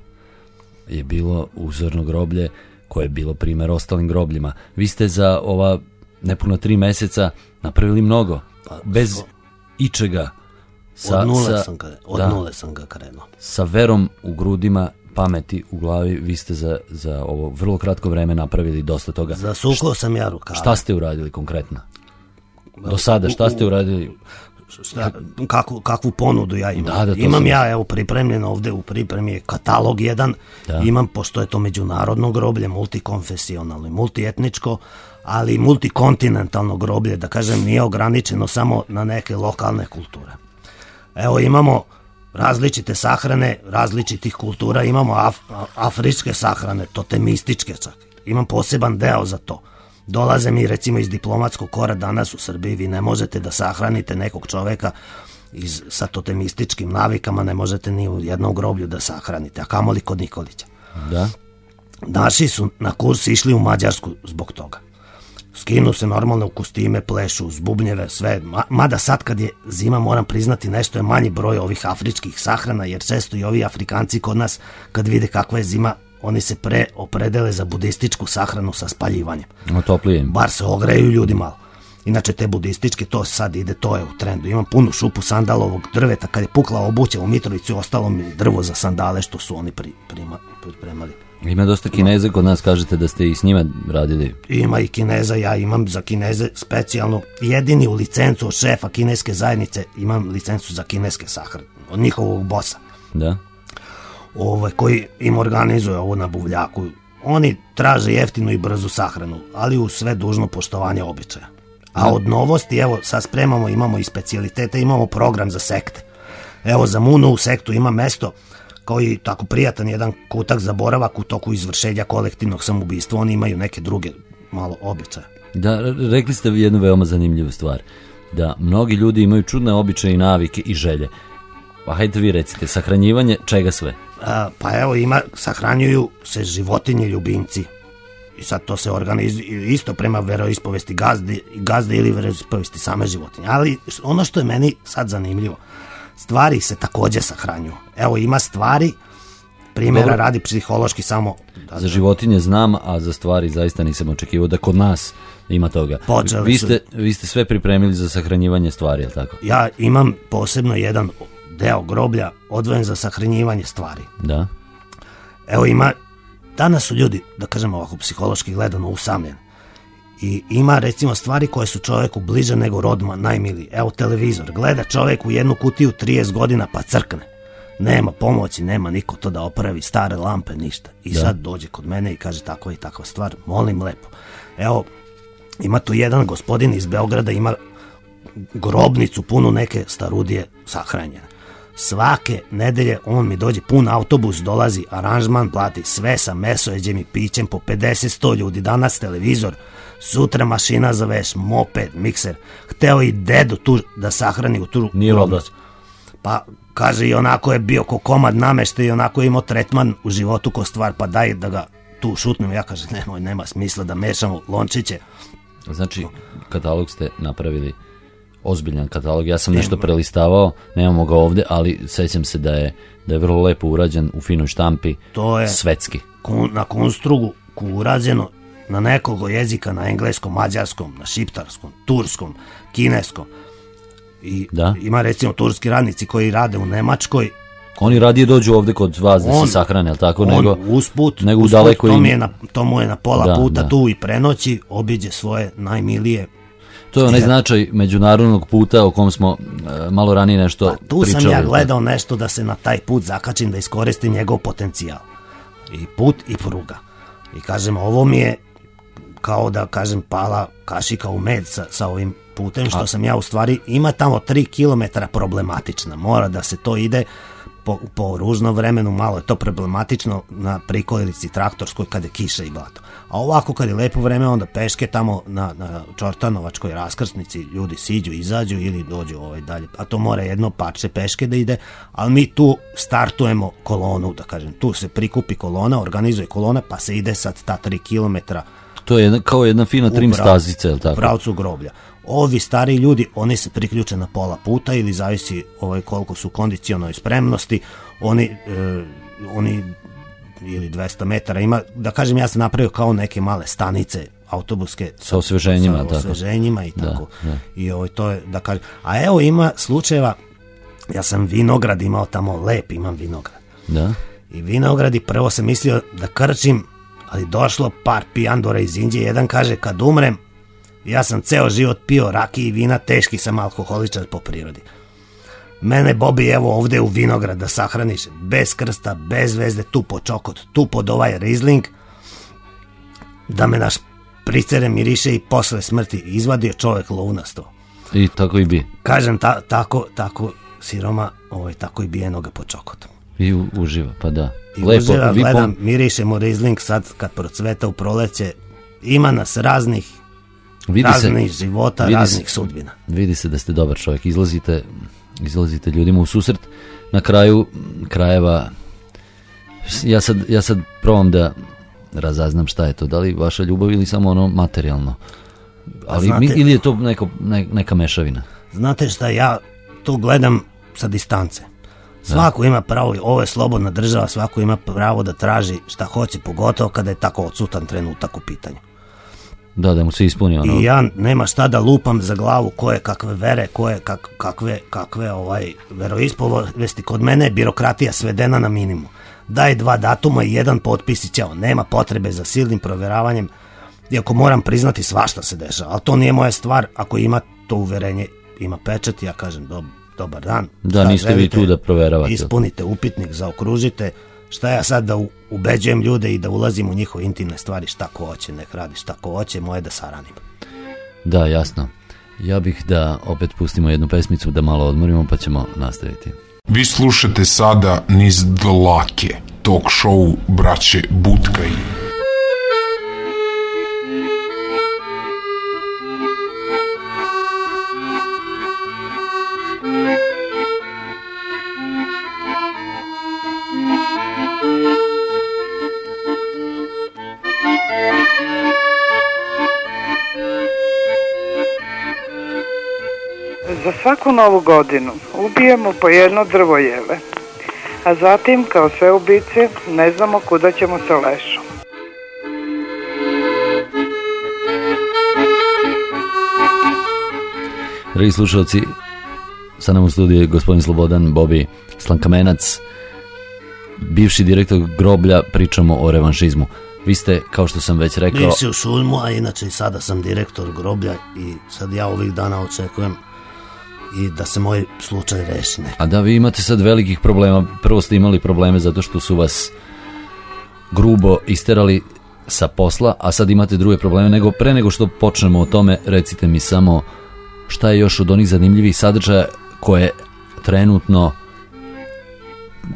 je bilo uzorno groblje koje je bilo primer ostalim grobljima. Vi ste za ova nepuna tri meseca napravili mnogo, bez ičega. od nule sam ga, od da, nule sam ga krenuo. sa verom u grudima, pameti u glavi, vi ste za, za ovo vrlo kratko vreme napravili dosta toga. Zasukao sam ja rukave. Šta ste uradili konkretno? Do sada, šta ste uradili? Šta, kakvu, kakvu ponudu ja imam. Da, da, imam sam- ja, evo, pripremljen ovde u pripremi je katalog jedan. Da. Imam, pošto je to međunarodno groblje, multikonfesionalno i multietničko, ali i multikontinentalno groblje, da kažem, nije ograničeno samo na neke lokalne kulture. Evo, imamo različite sahrane, različitih kultura, imamo af, afričke sahrane, totemističke čak. Imam poseban deo za to. Dolaze mi recimo iz diplomatskog kora danas u Srbiji, vi ne možete da sahranite nekog čoveka iz, sa totemističkim navikama, ne možete ni u jednom groblju da sahranite, a kamoli kod Nikolića. Da? Naši su na kurs išli u Mađarsku zbog toga. Skinu se normalno u kostime, plešu, uz bubnjeve, sve. Ma, mada sad kad je zima, moram priznati, nešto je manji broj ovih afričkih sahrana, jer često i ovi Afrikanci kod nas, kad vide kakva je zima, oni se pre opredele za budističku sahranu sa spaljivanjem. No, toplije. Bar se ogreju ljudi malo. Inače te budističke, to sad ide, to je u trendu. Imam punu šupu sandalovog drveta, kad je pukla obuća u Mitrovici, ostalo mi drvo za sandale što su oni pri, prima, pripremali. Ima dosta kineze kod nas, kažete da ste i s njima radili. Ima i kineza, ja imam za kineze specijalno, jedini u licencu od šefa kineske zajednice imam licencu za kineske sahrane, od njihovog bosa, Da? Ovaj, koji im organizuje ovo na buvljaku. Oni traže jeftinu i brzu sahranu, ali uz sve dužno poštovanje običaja. A od novosti, evo, sad spremamo, imamo i specijalitete, imamo program za sekte. Evo, za Munu u sektu ima mesto kao i tako prijatan jedan kutak za boravak u toku izvršenja kolektivnog samoubistva. Oni imaju neke druge malo običaje. Da, re- rekli ste jednu veoma zanimljivu stvar. Da mnogi ljudi imaju čudne običaje i navike i želje. Pa hajde vi recite, sahranjivanje čega sve? A, pa evo ima, sahranjuju se životinje ljubimci. I sad to se organizuje isto prema veroispovesti gazde, gazde ili veroispovesti same životinje. Ali ono što je meni sad zanimljivo, stvari se takođe sahranjuju. Evo ima stvari, primjera Dobro. radi psihološki samo da, Za životinje znam, a za stvari zaista nisam očekivao da kod nas ima toga. Počeli vi su- ste, vi ste sve pripremili za sahranjivanje stvari, je li tako? ja imam posebno jedan deo groblja odvojen za sahranjivanje stvari. Da. Evo ima, danas su ljudi, da kažem ovako psihološki gledano, usamljeni. I ima recimo stvari koje su čoveku bliže nego rodma najmiliji. Evo televizor, gleda čovek u jednu kutiju 30 godina pa crkne. Nema pomoći, nema niko to da opravi, stare lampe, ništa. I Da. sad dođe kod mene i kaže takva i takva stvar, molim lepo. Evo, ima tu jedan gospodin iz Beograda, ima grobnicu punu neke starudije sahranjene. Svake nedelje on mi dođe pun autobus, dolazi, aranžman plati sve sa mesojeđem i pićem po 50-100 ljudi, danas televizor, sutra mašina za veš, moped, mikser. Hteo i dedu tu da sahrani u tu Nije grobnicu. Pa kaže i onako je bio ko komad namešta i onako je imao tretman u životu ko stvar, pa daj da ga tu šutnem. Ja kažem, nemoj, nema smisla da mešamo lončiće. Znači, katalog ste napravili ozbiljan katalog. Ja sam nešto prelistavao, nemamo ga ovde, ali sećam se da je, da je vrlo lepo urađen u finoj štampi. To je Svetski. kun- na konstrugu ku urađeno na nekoliko jezika, na engleskom, mađarskom, na šiptarskom, turskom, kineskom. I Da. ima recimo turski radnici koji rade u Nemačkoj, Oni radije dođu ovde kod vas da On- se sahrane, ali tako, on nego, usput, nego usput, daleko to, im- mi je na, to mu je na pola Da, puta da. tu i prenoći, obiđe svoje najmilije. To je onaj značaj međunarodnog puta o kom smo e, malo ranije nešto Pa tu pričali. sam ja gledao nešto da se na taj put zakačim, da iskoristim njegov potencijal. I put i pruga. I kažem, ovo mi je kao da, kažem, pala kašika u med sa, sa ovim putem, što A- sam ja u stvari, ima tamo 3 km problematična. Mora da se to ide po, po ružnom vremenu, malo je to problematično na prikolici traktorskoj kad je kiša i blato. A ovako kad je lepo vreme, onda peške tamo na, na Čortanovačkoj raskrsnici ljudi siđu, izađu ili dođu ovaj dalje. A to mora jedno parče peške da ide, ali mi tu startujemo kolonu, da kažem. Tu se prikupi kolona, organizuje kolona, pa se ide sad ta 3 km To je jedna, kao jedna fina trim u prav- stazica, je li u tako? pravcu groblja. Ovi stari ljudi, oni se priključe na pola puta ili zavisi ovaj, koliko su u kondicionoj spremnosti, oni, e, oni ili 200 metara ima, da kažem ja sam napravio kao neke male stanice autobuske Sa osveženjima, sa tako. osveženjima i Da, tako. da. I ovaj, to je, da kažem, a evo ima slučajeva, ja sam vinograd imao tamo, lep imam vinograd. Da. I vinogradi, prvo sam mislio da krčim, ali došlo par pijandora iz Indije. Jedan kaže, kad umrem, ja sam ceo život pio raki i vina, teški sam alkoholičar po prirodi. Mene, Bobi, evo ovde u vinograd da sahraniš, bez krsta, bez vezde, tu po čokot, tu pod ovaj rizling, da me naš pricere miriše i posle smrti izvadio čovek lovunasto. I tako i bi. Kažem, ta, tako, tako siroma, ovaj, tako i bije noga po čokotu. I u- uživa, pa da. I uživa, gledam, mirišemo Rizling sad kad procveta u proleće. Ima nas raznih, Vidi se- raznih života, vidi se- raznih sudbina. Vidi se da ste dobar čovjek, izlazite, izlazite ljudima u susret. Na kraju krajeva, ja sad, ja sad probam da razaznam šta je to, da li vaša ljubav ili samo ono materijalno. Ali, znate- ili je to neko, ne- neka mešavina? Znate šta, ja tu gledam sa distance. Svako ima pravo, ovo je slobodna država, svako ima pravo da traži šta hoće, pogotovo kada je tako odsutan trenutak u pitanju. Da, da mu se ispuni ono. I ja nema šta da lupam za glavu koje kakve vere, koje kak, kakve, kakve ovaj veroispovesti. Kod mene je birokratija svedena na minimum. Daj dva datuma i jedan potpis i ćao. Nema potrebe za silnim proveravanjem, iako moram priznati svašta se dešava. Ali to nije moja stvar. Ako ima to uverenje, ima pečat, ja kažem dob, dobar dan. Da, niste vi tu da proveravate. Ispunite upitnik, zaokružite. Šta ja sad da ubeđujem ljude i da ulazim u njihove intimne stvari, šta ko hoće, nek radi šta ko hoće, moje da saranim. Da, jasno. Ja bih da opet pustimo jednu pesmicu da malo odmorimo pa ćemo nastaviti. Vi slušate sada niz dlake, talk show braće Butkaj. Za svaku novu godinu ubijemo po jedno drvojele, a zatim, kao sve ubice, ne znamo kuda ćemo sa lešom. Dragi slušalci, sa nam u studiju je gospodin Slobodan Bobi Slankamenac, bivši direktor groblja, pričamo o revanšizmu. Vi ste, kao što sam već rekao, Bivši u Šuljmu, a inače i sada sam direktor groblja i sad ja ovih dana očekujem i da se moj slučaj reši. Ne. a da vi imate sad velikih problema, prvo ste imali probleme zato što su vas grubo isterali sa posla, a sad imate druge probleme, nego pre nego što počnemo o tome, recite mi samo šta je još od onih zanimljivih sadržaja koje trenutno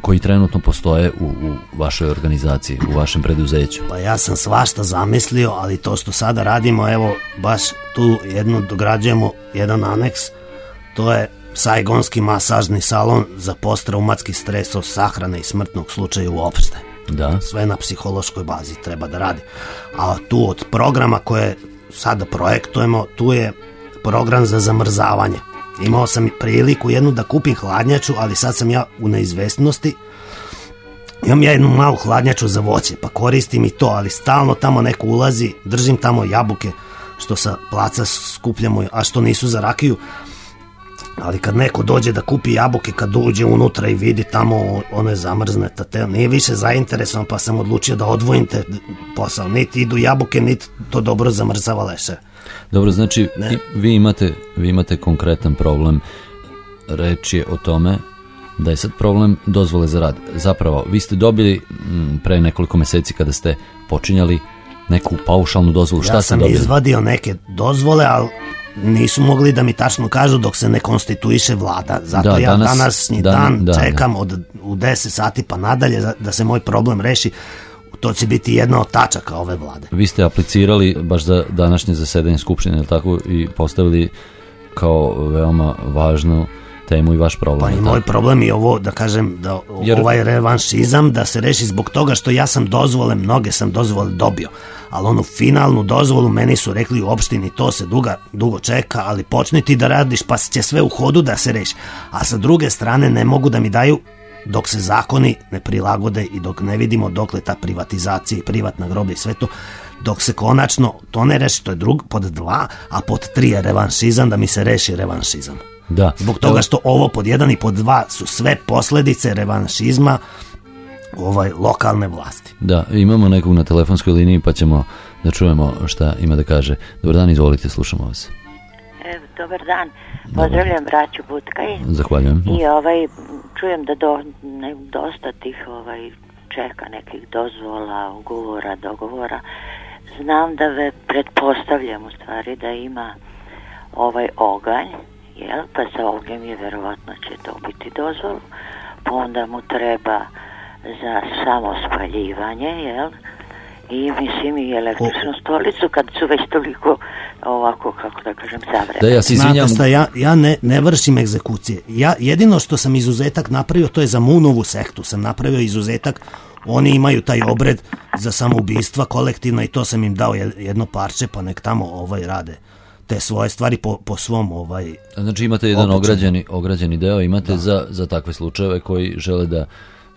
koji trenutno postoje u, u vašoj organizaciji, u vašem preduzeću. Pa ja sam svašta zamislio, ali to što sada radimo, evo, baš tu jedno dograđujemo, jedan aneks, to je Saigonski masažni salon za posttraumatski stres od sahrane i smrtnog slučaja uopšte. Da. Sve na psihološkoj bazi treba da radi. A tu od programa koje sada projektujemo, tu je program za zamrzavanje. Imao sam priliku jednu da kupim hladnjaču, ali sad sam ja u neizvestnosti. Imam ja jednu malu hladnjaču za voće, pa koristim i to, ali stalno tamo neko ulazi, držim tamo jabuke, što sa placa skupljamo, a što nisu za rakiju. Ali kad neko dođe da kupi jabuke, kad uđe unutra i vidi tamo one zamrzne tate, nije više zainteresovan, pa sam odlučio da odvojim te posao. Niti idu jabuke, niti to dobro zamrzava leše. Dobro, znači i- vi imate, vi imate konkretan problem. Reč je o tome da je sad problem dozvole za rad. Zapravo, vi ste dobili mm, pre nekoliko meseci kada ste počinjali neku paušalnu dozvolu. Šta ja ste sam dobili? izvadio neke dozvole, ali nisu mogli da mi tačno kažu dok se ne konstituiše vlada. Zato Da, ja danas- današnji dan- dan, da, čekam od u 10 sati pa nadalje da, da se moj problem reši. To će biti jedna od tačaka ove vlade. Vi ste aplicirali baš za današnje zasedanje Skupštine, tako, i postavili kao veoma važnu temu i vaš problem. Pa i moj problem je ovo da kažem da Jer- ovaj revanšizam da se reši zbog toga što ja sam dozvole, mnoge sam dozvole dobio. Ali onu finalnu dozvolu meni su rekli u opštini to se duga, dugo čeka, ali počni ti da radiš pa će sve u hodu da se reši. A sa druge strane ne mogu da mi daju dok se zakoni ne prilagode i dok ne vidimo dokle ta privatizacija i privatna groblja i sve to, dok se konačno to ne reši, to je drug, pod dva, a pod tri je revanšizam, da mi se reši revanšizam. Da. Zbog toga što ovo pod jedan i pod dva su sve posledice revanšizma ovaj lokalne vlasti. Da, imamo nekog na telefonskoj liniji pa ćemo da čujemo šta ima da kaže. Dobar dan, izvolite, slušamo vas. Evo, dobar dan. Pozdravljam braću Butkaj. Zahvaljujem. I ovaj, čujem da do, ne, dosta tih ovaj, čeka nekih dozvola, ugovora, dogovora. Znam da ve pretpostavljam u stvari da ima ovaj oganj, jel? Pa sa ognjem je verovatno će dobiti dozvolu. Pa onda mu treba za samospaljivanje, jel? I mislim i električnu stolicu kad su već toliko ovako, kako da kažem, savremeni. Da, ja se izvinjam. šta, ja, ja ne, ne vršim egzekucije. Ja, jedino što sam izuzetak napravio, to je za Munovu sektu. Sam napravio izuzetak, oni imaju taj obred za samoubistva kolektivno i to sam im dao jed- jedno parče, pa nek tamo ovaj rade te svoje stvari po, po svom ovaj Znači imate jedan običaju. ograđeni, ograđeni deo, imate za, za takve slučajeve koji žele da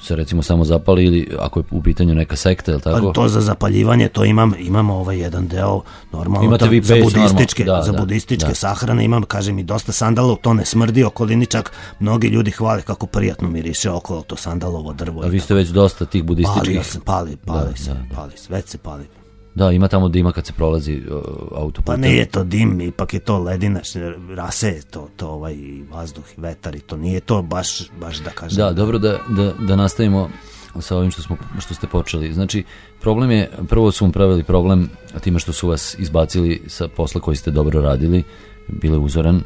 se recimo samo zapali ili ako je u pitanju neka sekta, je li tako? To za zapaljivanje, to imam, imam ovaj jedan deo normalno Imate vi za budističke, da, za da, budističke da. sahrane imam, kažem i dosta sandala, to ne smrdi okolini čak mnogi ljudi hvale kako prijatno miriše okolo to sandalovo drvo. A vi ste već dosta tih budističkih... Palio se, pali, pali Da, se, da, da. pali se, već se pali. Da, ima tamo dima kad se prolazi uh, Pa autoputem. nije to dim, ipak je to ledina, rase je to, to ovaj vazduh i vetar i to nije to baš, baš da kažem. Da, dobro da, da, da nastavimo sa ovim što, smo, što ste počeli. Znači, problem je, prvo su vam pravili problem time što su vas izbacili sa posla koji ste dobro radili, bile uzoran,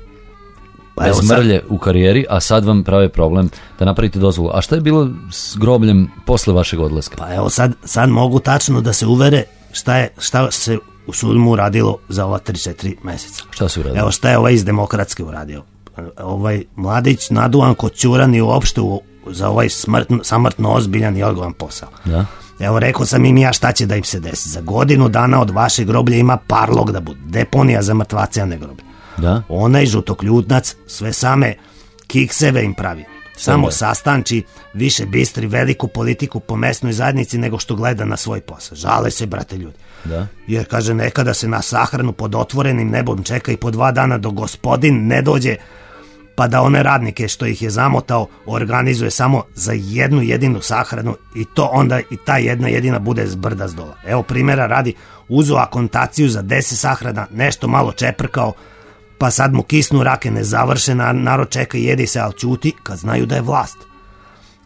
Pa bez evo sad- mrlje u karijeri, a sad vam prave problem da napravite dozvolu. A šta je bilo s grobljem posle vašeg odlaska? Pa evo sad, sad mogu tačno da se uvere šta, je, šta se u Sulmu uradilo za ova 3-4 meseca. Šta su uradili? Evo šta je ovaj iz demokratske uradio. Ovaj mladić naduvan kod Ćuran i uopšte u, za ovaj smrtno, samrtno ozbiljan i odgovoran posao. Da? Evo rekao sam im ja šta će da im se desi. Za godinu dana od vašeg groblja ima parlog da bude. Deponija za mrtvace, a ne groblje. Da? Onaj žutokljunac sve same kikseve im pravi. Samo sastanči više bistri veliku politiku po mesnoj zajednici nego što gleda na svoj posao. Žale se, brate ljudi. Da? Jer kaže nekada se na sahranu pod otvorenim nebom čeka i po dva dana do gospodin ne dođe pa da one radnike što ih je zamotao organizuje samo za jednu jedinu sahranu i to onda i ta jedna jedina bude z brda s dola. Evo primjera radi, uzo akontaciju za 10 sahrana, nešto malo čeprkao, pa sad mu kisnu rake nezavršena, narod čeka i jedi se, ali čuti kad znaju da je vlast.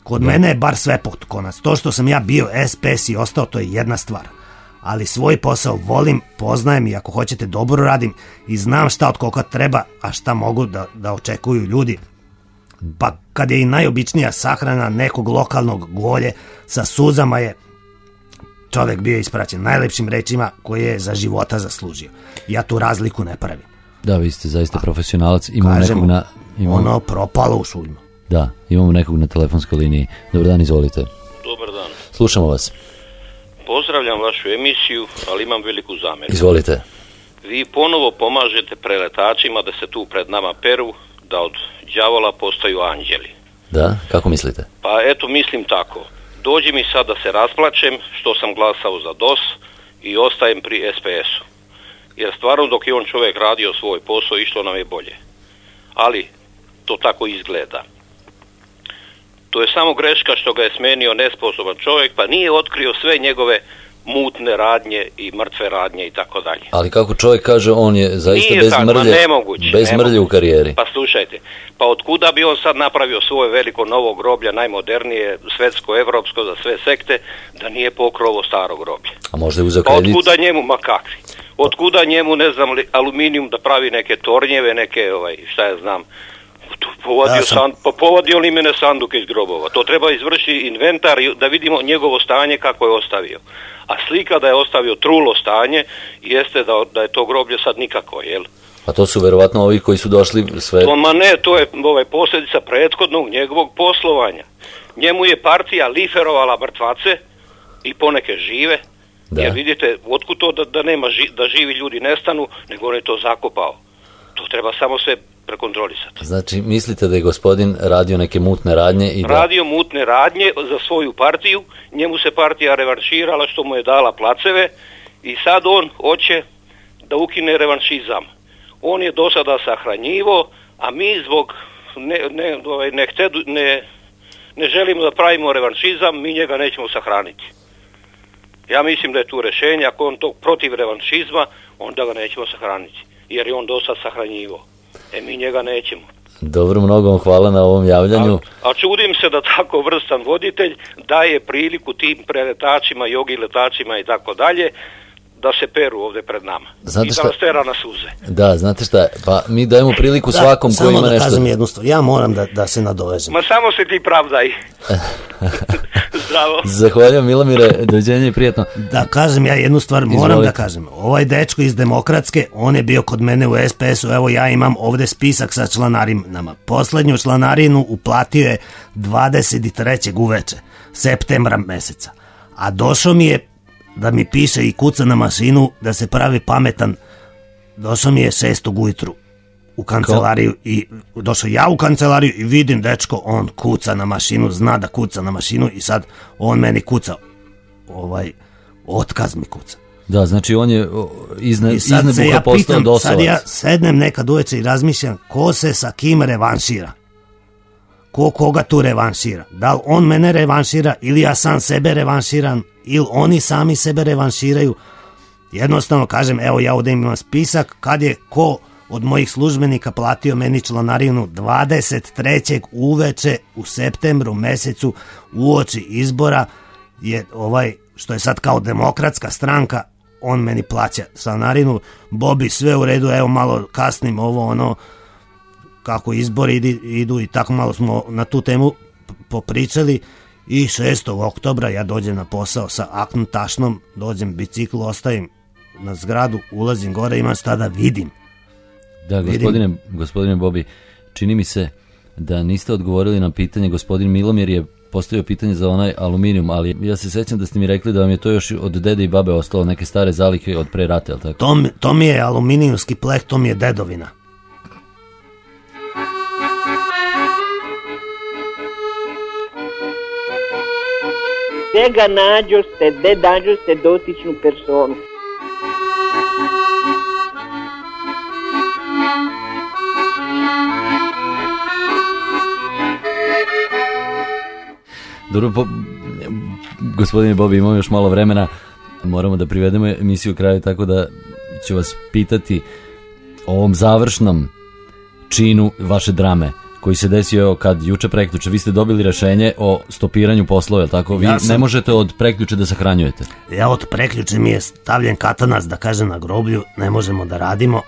Kod mene je bar sve pod konac. To što sam ja bio SPS i ostao, to je jedna stvar. Ali svoj posao volim, poznajem i ako hoćete dobro radim i znam šta od koga treba, a šta mogu da, da očekuju ljudi. Pa kad je i najobičnija sahrana nekog lokalnog golje sa suzama je čovek bio ispraćen najlepšim rečima koje je za života zaslužio. Ja tu razliku ne pravim. Da, vi ste zaista profesionalac. Imamo Kažem, nekog na... Imamo, ono propalo u šuljmu. Da, imamo nekog na telefonskoj liniji. Dobar dan, izvolite. Dobar dan. Slušamo vas. Pozdravljam vašu emisiju, ali imam veliku zamjeru. Izvolite. Vi ponovo pomažete preletačima da se tu pred nama peru, da od đavola postaju anđeli. Da, kako mislite? Pa eto, mislim tako. Dođi mi sad da se rasplačem što sam glasao za DOS i ostajem pri SPS-u. Jer stvarno dok je on čovjek radio svoj posao, išlo nam je bolje. Ali, to tako izgleda. To je samo greška što ga je smenio nesposoban čovjek, pa nije otkrio sve njegove mutne radnje i mrtve radnje i tako dalje. Ali kako čovjek kaže, on je zaista Nije bez mrlje, nemoguće, bez mrlje u nemoguće. karijeri. Pa slušajte, pa otkuda bi on sad napravio svoje veliko novo groblje, najmodernije, svetsko, evropsko, za sve sekte, da nije pokrovo staro groblje? A možda je uzeo Pa otkuda njemu, ma kakvi? Otkuda njemu, ne znam, aluminijum da pravi neke tornjeve, neke, ovaj, šta ja znam, povadio, Ja sam- san, pa povadio limene sanduke iz grobova. To treba izvršiti inventar i da vidimo njegovo stanje kako je ostavio. A slika da je ostavio trulo stanje jeste da, da je to groblje sad nikako, jel? A to su verovatno ovi koji su došli sve... To, ma ne, to je ovaj, posljedica prethodnog njegovog poslovanja. Njemu je partija liferovala mrtvace i poneke žive, Da. jer vidite, otkud to da, da, nema ži- da živi ljudi nestanu, nego on je to zakopao. To treba samo sve prekontrolisati. Znači, mislite da je gospodin radio neke mutne radnje i da... Radio mutne radnje za svoju partiju, njemu se partija revanširala što mu je dala placeve i sad on hoće da ukine revanšizam. On je do sada sahranjivo, a mi zbog ne, ne, ovaj, ne, htedu- ne, ne želimo da pravimo revanšizam, mi njega nećemo sahraniti. Ja mislim da je tu rešenje, ako on to protiv revanšizma, onda ga nećemo sahraniti, jer je on do sad sahranjivo. E mi njega nećemo. Dobro, mnogo vam hvala na ovom javljanju. A čudim se da tako vrstan voditelj daje priliku tim preletačima, jogi letačima i tako dalje, da se peru ovde pred nama. Znate I da šta- nas tera na suze. Da, znate šta, pa mi dajemo priliku svakom samo koji ima da nešto... kažem jednu stvar, ja moram da, da se nadovežem. Ma samo se ti pravdaj. Zdravo. Zahvaljujem Milomire, doviđenja i prijatno. Da kažem ja jednu stvar, moram Izvolite. da kažem. Ovaj dečko iz Demokratske, on je bio kod mene u SPS-u, evo ja imam ovde spisak sa članarinama. Poslednju članarinu uplatio je 23. uveče, septembra meseca. A došao mi je da mi piše i kuca na mašinu da se pravi pametan. Došao mi je 6. ujutru u kancelariju i došao ja u kancelariju i vidim dečko, on kuca na mašinu, zna da kuca na mašinu i sad on meni kuca ovaj otkaz mi kuca. Da, znači on je izne, I sad se iznebuha ja postao pitam, dosavac. sad ja sednem nekad uveče i razmišljam ko se sa kim revanšira. Ko koga tu revanšira? Da li on mene revanšira ili ja sam sebe revanširam ili oni sami sebe revanširaju? Jednostavno kažem, evo ja ovdje imam spisak kad je ko od mojih službenika platio meni članarinu 23. uveče u septembru mesecu uoči izbora je ovaj što je sad kao demokratska stranka on meni plaća članarinu Bobi sve u redu evo malo kasnim ovo ono kako izbori idu i tako malo smo na tu temu popričali i 6. oktobra ja dođem na posao sa aknom tašnom, dođem bicikl ostavim na zgradu, ulazim gore, imam šta da vidim. Da, Vidim. gospodine, gospodine Bobi, čini mi se da niste odgovorili na pitanje, gospodin Milomir je postavio pitanje za onaj aluminijum, ali ja se sećam da ste mi rekli da vam je to još od dede i babe ostalo neke stare zalihe od pre rata, tako? To, to mi je aluminijumski pleh, to mi je dedovina. Gde ga nađoste, gde nađoste dotičnu personu. Dobro, po, gospodine Bobi, imamo još malo vremena, moramo da privedemo emisiju kraju, tako da ću vas pitati o ovom završnom činu vaše drame koji se desio kad juče preključe, vi ste dobili rešenje o stopiranju poslova, tako? Vi Ja sam- ne možete od preključe da sahranjujete. Ja od preključe mi je stavljen katanac, da kažem, na groblju, ne možemo da radimo.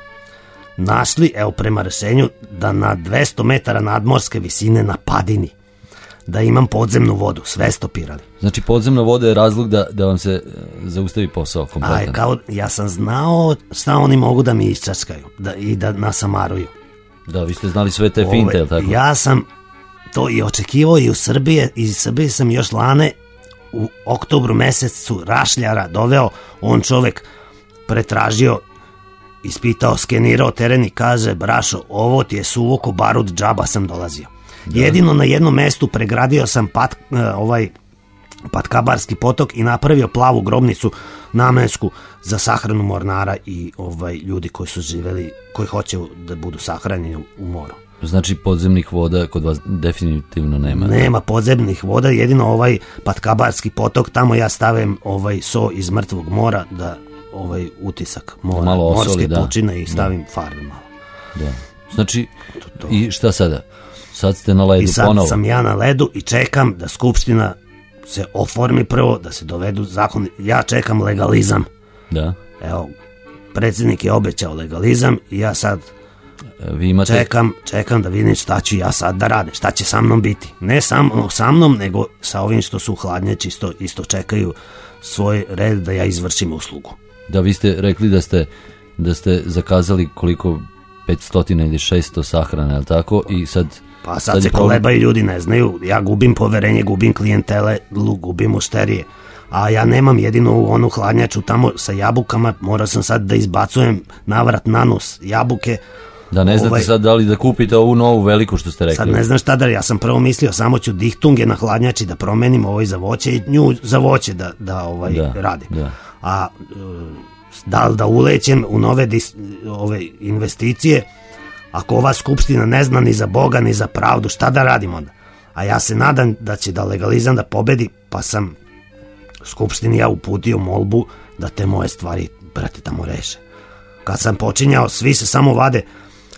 Našli, evo prema rešenju, da na 200 metara nadmorske visine na padini, da imam podzemnu vodu, sve stopirali. Znači, podzemna voda je razlog da, da vam se e, zaustavi posao kompletan. Aj, kao, ja sam znao šta oni mogu da mi iščačkaju da, i da nasamaruju. Da, vi ste znali sve te finte, je tako? Ja sam to i očekivao i u Srbije, iz Srbije sam još lane u oktobru mesecu Rašljara doveo, on čovek pretražio, ispitao, skenirao teren i kaže, brašo, ovo ti je suvo ko barut, džaba sam dolazio. Jedino na jednom mestu pregradio sam pat, e, ovaj Patkabarski potok i napravio plavu grobnicu namensku za sahranu mornara i ovaj ljudi koji su živeli, koji hoće da budu sahranjeni u moru. Znači podzemnih voda kod vas definitivno nema. Nema podzemnih voda, jedino ovaj Patkabarski potok, tamo ja stavim ovaj so iz mrtvog mora da ovaj utisak mora, Malo osoli, morske da. pučine i stavim farbe malo. Da. Znači, i šta sada? Sad ste na ledu I sad ponovo. sam ja na ledu i čekam da Skupština se oformi prvo, da se dovedu zakon. Ja čekam legalizam. Da. Evo, predsjednik je obećao legalizam i ja sad E, Vi imate... čekam, čekam da vidim šta ću ja sad da radim, šta će sa mnom biti. Ne samo sa mnom, nego sa ovim što su u hladnjači, isto, isto čekaju svoj red da ja izvršim uslugu. Da, vi ste rekli da ste, da ste zakazali koliko 500 ili 600 sahrana, je li tako? I sad... Pa sad, se je problem- kolebaju ljudi, ne znaju, ja gubim poverenje, gubim klijentele, gubim mušterije. A ja nemam jedinu onu hladnjaču tamo sa jabukama, morao sam sad da izbacujem navrat na nos jabuke. Da ne znate Ovaj- sad da li da kupite ovu novu veliku što ste rekli. Sad ne znam šta da, ja sam prvo mislio samo ću dihtunge na hladnjači da promenim ovaj za voće i nju za voće da, da ovaj Da, radim. da. A e, da li da ulećem u nove dis- ove investicije, ako ova skupština ne zna ni za Boga ni za pravdu, šta da radim onda? A ja se nadam da će da legalizam da pobedi, pa sam skupštini ja uputio molbu da te moje stvari, brate, tamo reše. Kad sam počinjao, svi se samo vade,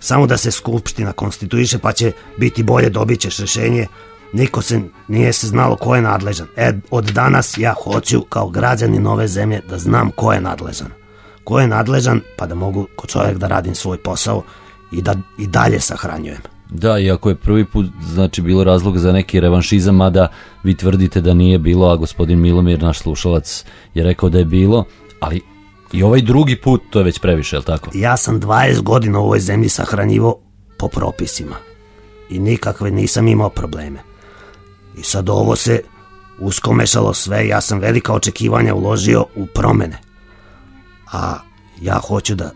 samo da se skupština konstituiše, pa će biti bolje, dobit ćeš rešenje. Niko se nije se znalo ko je nadležan. E, od danas ja hoću kao građanin ove zemlje da znam ko je nadležan. Ko je nadležan, pa da mogu ko čovjek da radim svoj posao i da i dalje sahranjujem. Da, iako je prvi put znači bilo razlog za neki revanšizam, mada vi tvrdite da nije bilo, a gospodin Milomir, naš slušalac, je rekao da je bilo, ali i ovaj drugi put to je već previše, je li tako? Ja sam 20 godina u ovoj zemlji sahranjivo po propisima. I nikakve nisam imao probleme. I sad ovo se uskomešalo sve, ja sam velika očekivanja uložio u promene. A ja hoću da,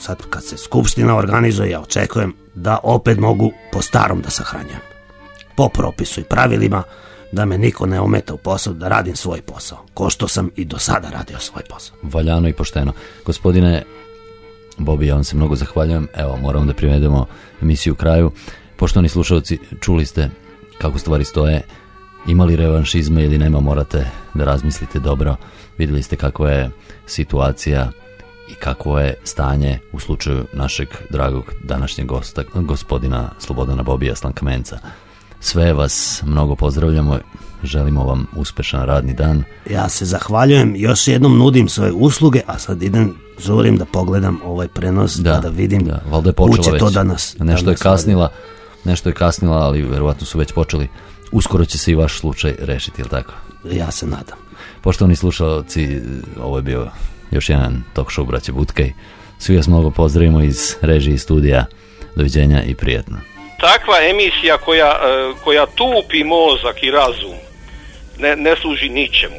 sad kad se skupština organizuje, ja očekujem da opet mogu po starom da sahranjujem. Po propisu i pravilima, da me niko ne ometa u posao, da radim svoj posao. Ko što sam i do sada radio svoj posao. Valjano i pošteno. Gospodine Bobi, ja vam se mnogo zahvaljujem. Evo, moramo da privedemo emisiju kraju. Poštovani slušalci, čuli ste kako stvari stoje. Imali revanšizma ili nema, morate da razmislite dobro. Vidjeli ste kakva je situacija i kakvo je stanje u slučaju našeg dragog današnjeg gosta, gospodina Slobodana Bobija Slankamenca. Sve vas mnogo pozdravljamo, želimo vam uspešan radni dan. Ja se zahvaljujem, još jednom nudim svoje usluge, a sad idem, žurim da pogledam ovaj prenos, da, da vidim da, valjda je počela već. to danas. Nešto je danas kasnila, nešto je kasnila, ali verovatno su već počeli. Uskoro će se i vaš slučaj rešiti, jel tako? Ja se nadam. Poštovani slušalci, ovo je bio još jedan talk show braće Butkaj. Svi vas mnogo pozdravimo iz režije i studija. Doviđenja i prijetno. Takva emisija koja, e, koja tupi mozak i razum ne, ne služi ničemu.